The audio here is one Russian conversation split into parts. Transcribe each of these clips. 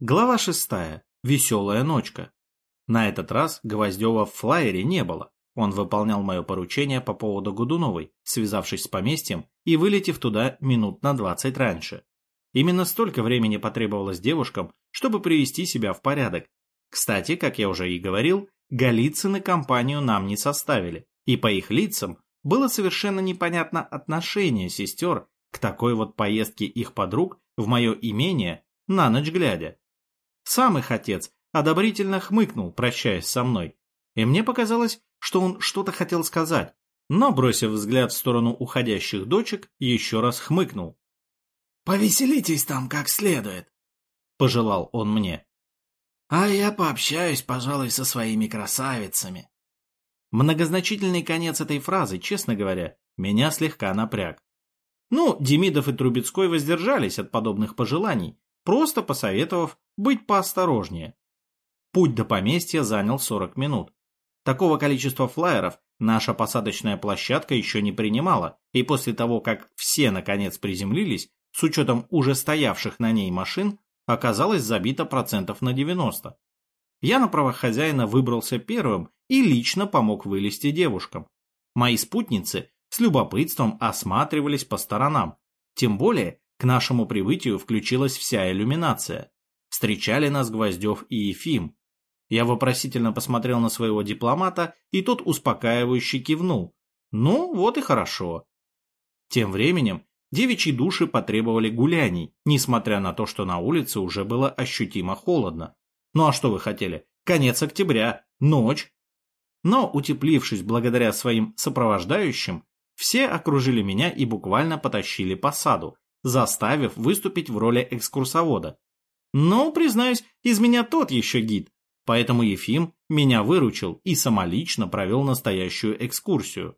Глава шестая. Веселая ночка. На этот раз Гвоздева в флайере не было. Он выполнял мое поручение по поводу Годуновой, связавшись с поместьем и вылетев туда минут на двадцать раньше. Именно столько времени потребовалось девушкам, чтобы привести себя в порядок. Кстати, как я уже и говорил, Голицыны компанию нам не составили, и по их лицам было совершенно непонятно отношение сестер к такой вот поездке их подруг в мое имение на ночь глядя. Сам их отец одобрительно хмыкнул, прощаясь со мной, и мне показалось, что он что-то хотел сказать, но, бросив взгляд в сторону уходящих дочек, еще раз хмыкнул. «Повеселитесь там как следует», — пожелал он мне. «А я пообщаюсь, пожалуй, со своими красавицами». Многозначительный конец этой фразы, честно говоря, меня слегка напряг. Ну, Демидов и Трубецкой воздержались от подобных пожеланий, просто посоветовав быть поосторожнее. Путь до поместья занял 40 минут. Такого количества флайеров наша посадочная площадка еще не принимала, и после того, как все наконец приземлились, с учетом уже стоявших на ней машин, оказалось забито процентов на 90. Я на правах хозяина выбрался первым и лично помог вылезти девушкам. Мои спутницы с любопытством осматривались по сторонам. Тем более, к нашему прибытию включилась вся иллюминация. Встречали нас Гвоздев и Ефим. Я вопросительно посмотрел на своего дипломата, и тот успокаивающе кивнул. Ну, вот и хорошо. Тем временем девичьи души потребовали гуляний, несмотря на то, что на улице уже было ощутимо холодно. Ну а что вы хотели? Конец октября, ночь. Но, утеплившись благодаря своим сопровождающим, все окружили меня и буквально потащили по саду, заставив выступить в роли экскурсовода. Но, признаюсь, из меня тот еще гид, поэтому Ефим меня выручил и самолично провел настоящую экскурсию.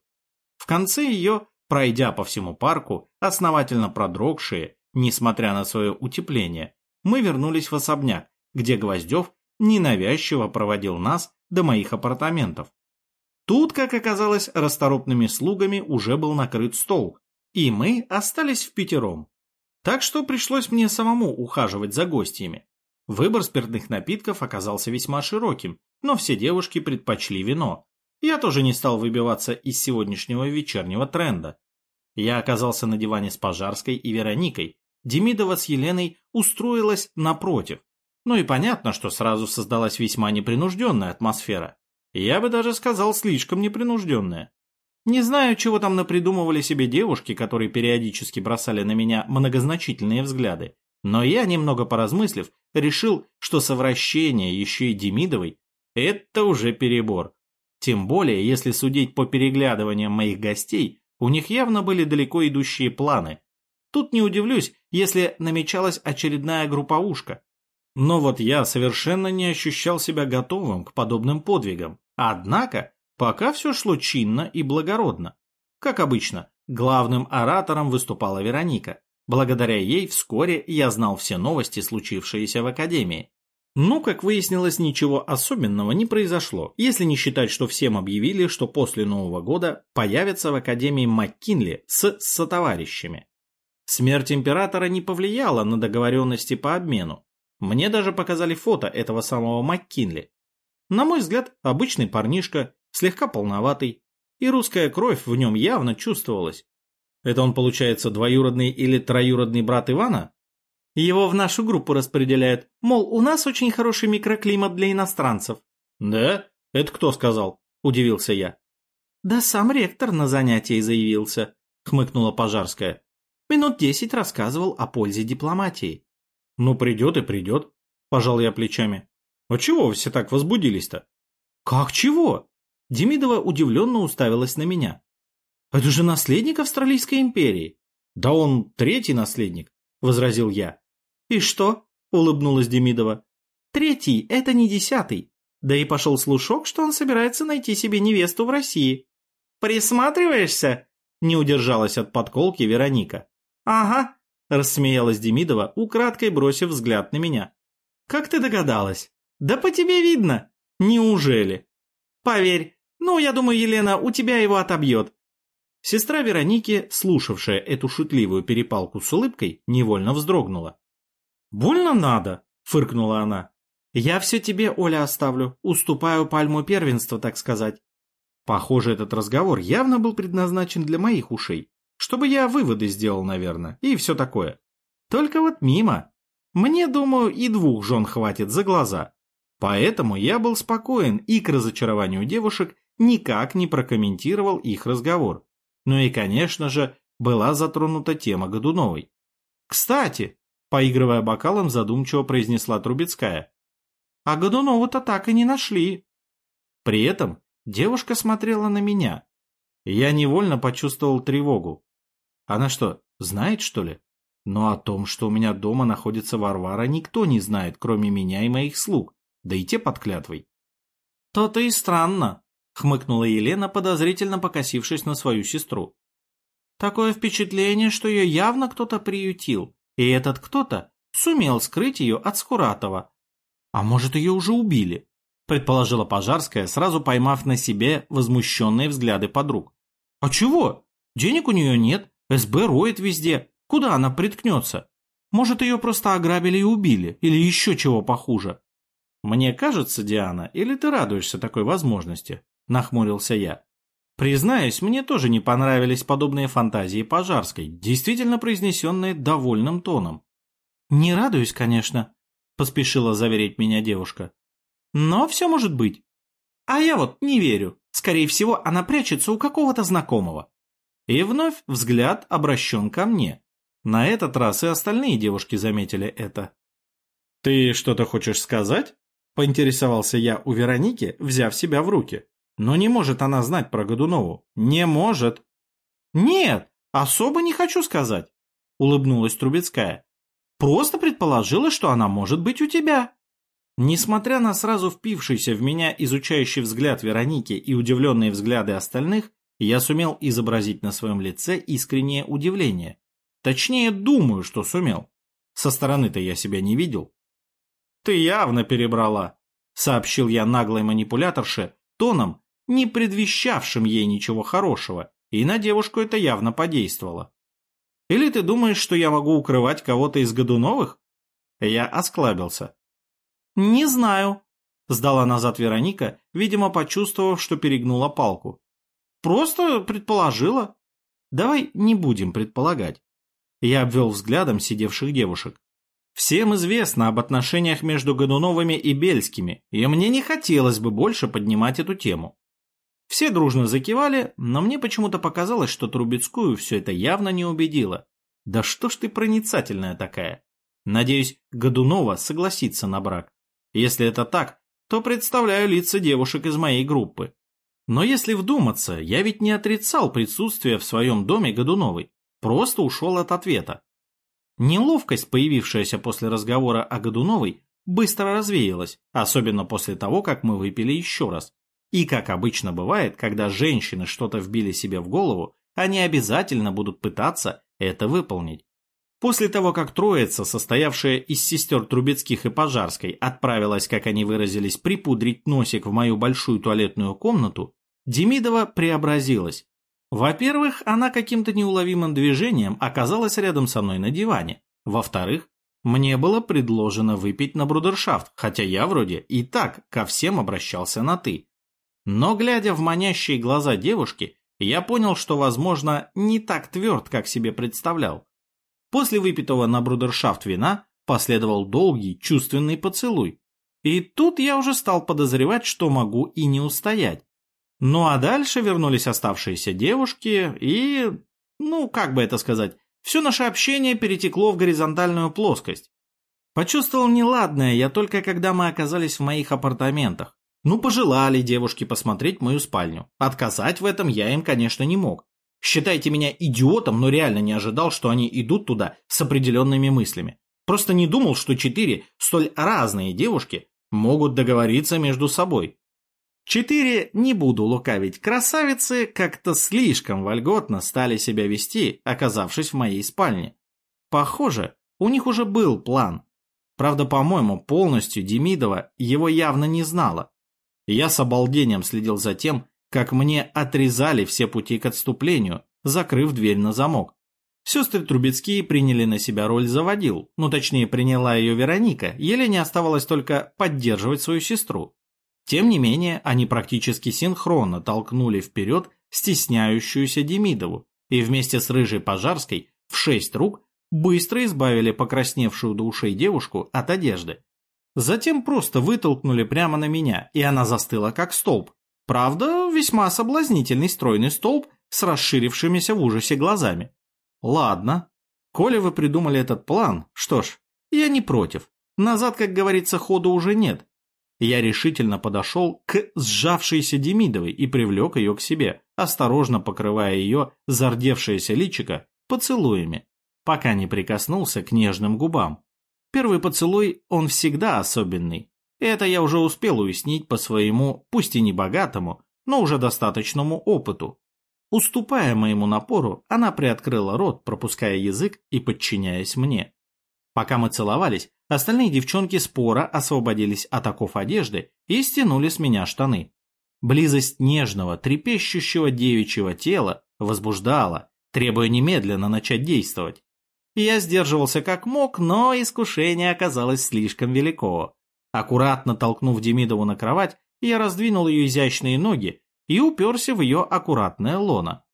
В конце ее, пройдя по всему парку, основательно продрогшие, несмотря на свое утепление, мы вернулись в особняк, где Гвоздев ненавязчиво проводил нас до моих апартаментов. Тут, как оказалось, расторопными слугами уже был накрыт стол, и мы остались в пятером. Так что пришлось мне самому ухаживать за гостями. Выбор спиртных напитков оказался весьма широким, но все девушки предпочли вино. Я тоже не стал выбиваться из сегодняшнего вечернего тренда. Я оказался на диване с Пожарской и Вероникой. Демидова с Еленой устроилась напротив. Ну и понятно, что сразу создалась весьма непринужденная атмосфера. Я бы даже сказал, слишком непринужденная. Не знаю, чего там напридумывали себе девушки, которые периодически бросали на меня многозначительные взгляды, но я, немного поразмыслив, решил, что совращение еще и Демидовой – это уже перебор. Тем более, если судить по переглядываниям моих гостей, у них явно были далеко идущие планы. Тут не удивлюсь, если намечалась очередная групповушка. Но вот я совершенно не ощущал себя готовым к подобным подвигам. Однако, пока все шло чинно и благородно. Как обычно, главным оратором выступала Вероника. Благодаря ей вскоре я знал все новости, случившиеся в Академии. Ну, как выяснилось, ничего особенного не произошло, если не считать, что всем объявили, что после Нового года появятся в Академии МакКинли с сотоварищами. Смерть императора не повлияла на договоренности по обмену, мне даже показали фото этого самого МакКинли. На мой взгляд, обычный парнишка, слегка полноватый, и русская кровь в нем явно чувствовалась. Это он, получается, двоюродный или троюродный брат Ивана? Его в нашу группу распределяют, мол, у нас очень хороший микроклимат для иностранцев. Да? Это кто сказал? Удивился я. Да сам ректор на занятии заявился, хмыкнула Пожарская. Минут десять рассказывал о пользе дипломатии. Ну, придет и придет, пожал я плечами. А чего вы все так возбудились-то? Как чего? Демидова удивленно уставилась на меня. Это же наследник Австралийской империи. Да он третий наследник, возразил я. И что? Улыбнулась Демидова. Третий – это не десятый. Да и пошел слушок, что он собирается найти себе невесту в России. Присматриваешься? Не удержалась от подколки Вероника. Ага, Рассмеялась Демидова, украдкой бросив взгляд на меня. «Как ты догадалась?» «Да по тебе видно!» «Неужели?» «Поверь, ну, я думаю, Елена, у тебя его отобьет». Сестра Вероники, слушавшая эту шутливую перепалку с улыбкой, невольно вздрогнула. «Больно надо», — фыркнула она. «Я все тебе, Оля, оставлю. Уступаю пальму первенства, так сказать». Похоже, этот разговор явно был предназначен для моих ушей. Чтобы я выводы сделал, наверное, и все такое. Только вот мимо. Мне, думаю, и двух жен хватит за глаза. Поэтому я был спокоен и к разочарованию девушек никак не прокомментировал их разговор. Ну и, конечно же, была затронута тема Годуновой. «Кстати», — поигрывая бокалом, задумчиво произнесла Трубецкая, «а Годунову-то так и не нашли». При этом девушка смотрела на меня. Я невольно почувствовал тревогу. Она что, знает, что ли? Но о том, что у меня дома находится Варвара, никто не знает, кроме меня и моих слуг, да и те под клятвой. «То-то и странно», — хмыкнула Елена, подозрительно покосившись на свою сестру. «Такое впечатление, что ее явно кто-то приютил, и этот кто-то сумел скрыть ее от Скуратова. А может, ее уже убили?» — предположила Пожарская, сразу поймав на себе возмущенные взгляды подруг. «А чего? Денег у нее нет, СБ роет везде, Куда она приткнется? Может, ее просто ограбили и убили, или еще чего похуже. Мне кажется, Диана, или ты радуешься такой возможности? Нахмурился я. Признаюсь, мне тоже не понравились подобные фантазии Пожарской, действительно произнесенные довольным тоном. Не радуюсь, конечно, поспешила заверить меня девушка. Но все может быть. А я вот не верю. Скорее всего, она прячется у какого-то знакомого. И вновь взгляд обращен ко мне. На этот раз и остальные девушки заметили это. «Ты что-то хочешь сказать?» – поинтересовался я у Вероники, взяв себя в руки. «Но не может она знать про Годунову. Не может!» «Нет, особо не хочу сказать», – улыбнулась Трубецкая. «Просто предположила, что она может быть у тебя». Несмотря на сразу впившийся в меня изучающий взгляд Вероники и удивленные взгляды остальных, я сумел изобразить на своем лице искреннее удивление. Точнее, думаю, что сумел. Со стороны-то я себя не видел. «Ты явно перебрала», — сообщил я наглой манипуляторше тоном, не предвещавшим ей ничего хорошего, и на девушку это явно подействовало. «Или ты думаешь, что я могу укрывать кого-то из Годуновых?» Я осклабился. «Не знаю», — сдала назад Вероника, видимо, почувствовав, что перегнула палку. «Просто предположила. Давай не будем предполагать. Я обвел взглядом сидевших девушек. Всем известно об отношениях между Годуновыми и Бельскими, и мне не хотелось бы больше поднимать эту тему. Все дружно закивали, но мне почему-то показалось, что Трубецкую все это явно не убедило. Да что ж ты проницательная такая? Надеюсь, Годунова согласится на брак. Если это так, то представляю лица девушек из моей группы. Но если вдуматься, я ведь не отрицал присутствие в своем доме Годуновой. Просто ушел от ответа. Неловкость, появившаяся после разговора о Годуновой, быстро развеялась, особенно после того, как мы выпили еще раз. И, как обычно бывает, когда женщины что-то вбили себе в голову, они обязательно будут пытаться это выполнить. После того, как троица, состоявшая из сестер Трубецких и Пожарской, отправилась, как они выразились, припудрить носик в мою большую туалетную комнату, Демидова преобразилась. Во-первых, она каким-то неуловимым движением оказалась рядом со мной на диване. Во-вторых, мне было предложено выпить на брудершафт, хотя я вроде и так ко всем обращался на «ты». Но, глядя в манящие глаза девушки, я понял, что, возможно, не так тверд, как себе представлял. После выпитого на брудершафт вина последовал долгий чувственный поцелуй. И тут я уже стал подозревать, что могу и не устоять. Ну а дальше вернулись оставшиеся девушки и, ну, как бы это сказать, все наше общение перетекло в горизонтальную плоскость. Почувствовал неладное я только когда мы оказались в моих апартаментах. Ну, пожелали девушки посмотреть мою спальню. Отказать в этом я им, конечно, не мог. Считайте меня идиотом, но реально не ожидал, что они идут туда с определенными мыслями. Просто не думал, что четыре столь разные девушки могут договориться между собой. Четыре, не буду лукавить, красавицы как-то слишком вольготно стали себя вести, оказавшись в моей спальне. Похоже, у них уже был план. Правда, по-моему, полностью Демидова его явно не знала. Я с обалдением следил за тем, как мне отрезали все пути к отступлению, закрыв дверь на замок. Сестры Трубецкие приняли на себя роль заводил, ну точнее приняла ее Вероника, Елене оставалось только поддерживать свою сестру. Тем не менее, они практически синхронно толкнули вперед стесняющуюся Демидову и вместе с Рыжей Пожарской в шесть рук быстро избавили покрасневшую до ушей девушку от одежды. Затем просто вытолкнули прямо на меня, и она застыла как столб. Правда, весьма соблазнительный стройный столб с расширившимися в ужасе глазами. Ладно, коли вы придумали этот план, что ж, я не против. Назад, как говорится, хода уже нет. Я решительно подошел к сжавшейся Демидовой и привлек ее к себе, осторожно покрывая ее зардевшееся личико поцелуями, пока не прикоснулся к нежным губам. Первый поцелуй, он всегда особенный. Это я уже успел уяснить по своему, пусть и не богатому, но уже достаточному опыту. Уступая моему напору, она приоткрыла рот, пропуская язык и подчиняясь мне. Пока мы целовались, остальные девчонки спора освободились от оков одежды и стянули с меня штаны. Близость нежного, трепещущего девичьего тела возбуждала, требуя немедленно начать действовать. Я сдерживался как мог, но искушение оказалось слишком велико. Аккуратно толкнув Демидову на кровать, я раздвинул ее изящные ноги и уперся в ее аккуратное лоно.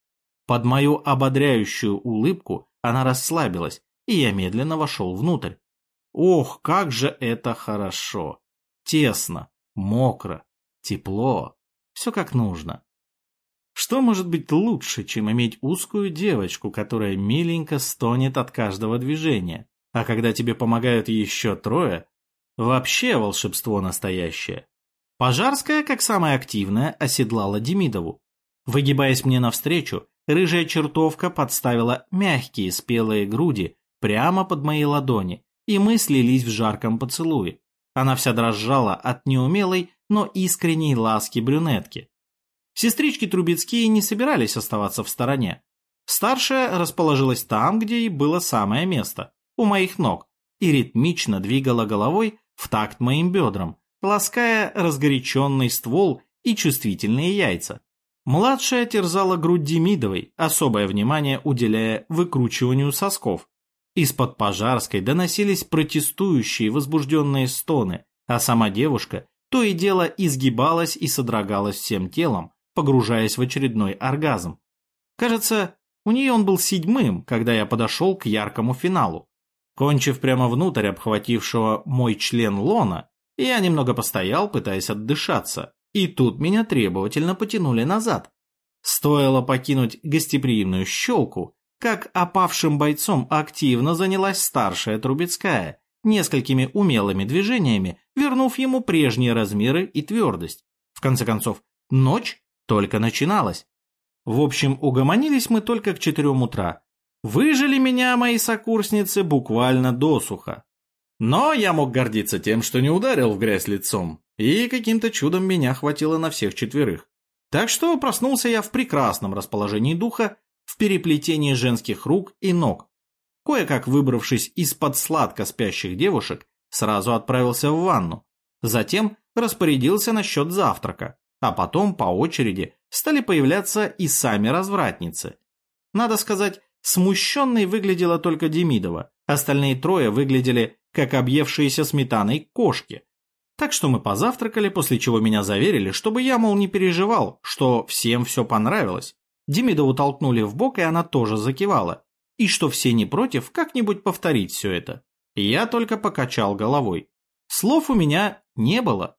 Под мою ободряющую улыбку она расслабилась, и я медленно вошел внутрь. Ох, как же это хорошо! Тесно, мокро, тепло, все как нужно. Что может быть лучше, чем иметь узкую девочку, которая миленько стонет от каждого движения, а когда тебе помогают еще трое, вообще волшебство настоящее. Пожарская, как самая активная, оседлала Демидову. Выгибаясь мне навстречу, рыжая чертовка подставила мягкие спелые груди прямо под мои ладони, и мы слились в жарком поцелуе. Она вся дрожала от неумелой, но искренней ласки брюнетки. Сестрички Трубецкие не собирались оставаться в стороне. Старшая расположилась там, где ей было самое место, у моих ног, и ритмично двигала головой в такт моим бедрам, лаская разгоряченный ствол и чувствительные яйца. Младшая терзала грудь Демидовой, особое внимание уделяя выкручиванию сосков. Из-под пожарской доносились протестующие возбужденные стоны, а сама девушка то и дело изгибалась и содрогалась всем телом, погружаясь в очередной оргазм. Кажется, у нее он был седьмым, когда я подошел к яркому финалу. Кончив прямо внутрь обхватившего мой член лона, я немного постоял, пытаясь отдышаться, и тут меня требовательно потянули назад. Стоило покинуть гостеприимную щелку, как опавшим бойцом активно занялась старшая Трубецкая, несколькими умелыми движениями, вернув ему прежние размеры и твердость. В конце концов, ночь только начиналось. В общем, угомонились мы только к четырем утра. Выжили меня мои сокурсницы буквально досуха. Но я мог гордиться тем, что не ударил в грязь лицом, и каким-то чудом меня хватило на всех четверых. Так что проснулся я в прекрасном расположении духа, в переплетении женских рук и ног. Кое-как выбравшись из-под сладко спящих девушек, сразу отправился в ванну. Затем распорядился насчет завтрака а потом по очереди стали появляться и сами развратницы. Надо сказать, смущенной выглядела только Демидова, остальные трое выглядели как объевшиеся сметаной кошки. Так что мы позавтракали, после чего меня заверили, чтобы я, мол, не переживал, что всем все понравилось. Демидову толкнули в бок, и она тоже закивала. И что все не против как-нибудь повторить все это. Я только покачал головой. Слов у меня не было.